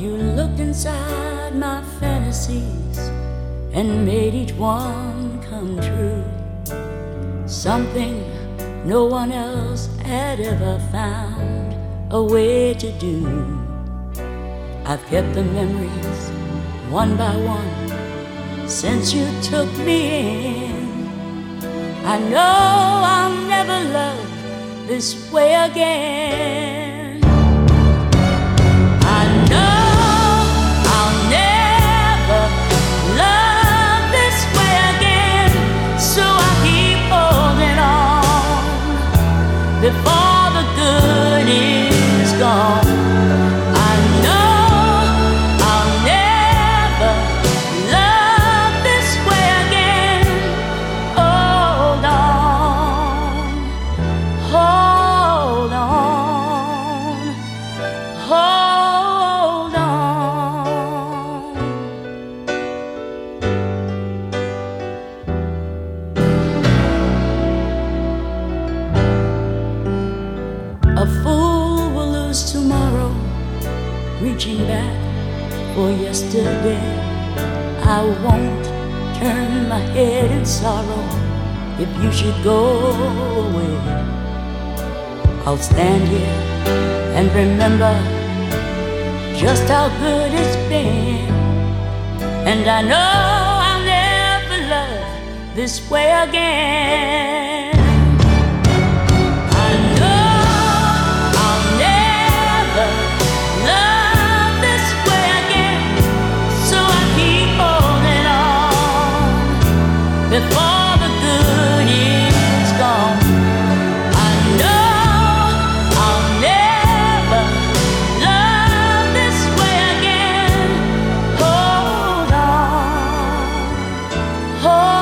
You looked inside my fantasies and made each one come true. Something no one else had ever found a way to do. I've kept the memories one by one since you took me in. I know I'll never love this way again. Before the good is gone. I know I'll never love this way again. Hold on, hold on, hold A fool will lose tomorrow, reaching back for yesterday. I won't turn my head in sorrow if you should go away. I'll stand here and remember just how good it's been. And I know I'll never love this way again. hold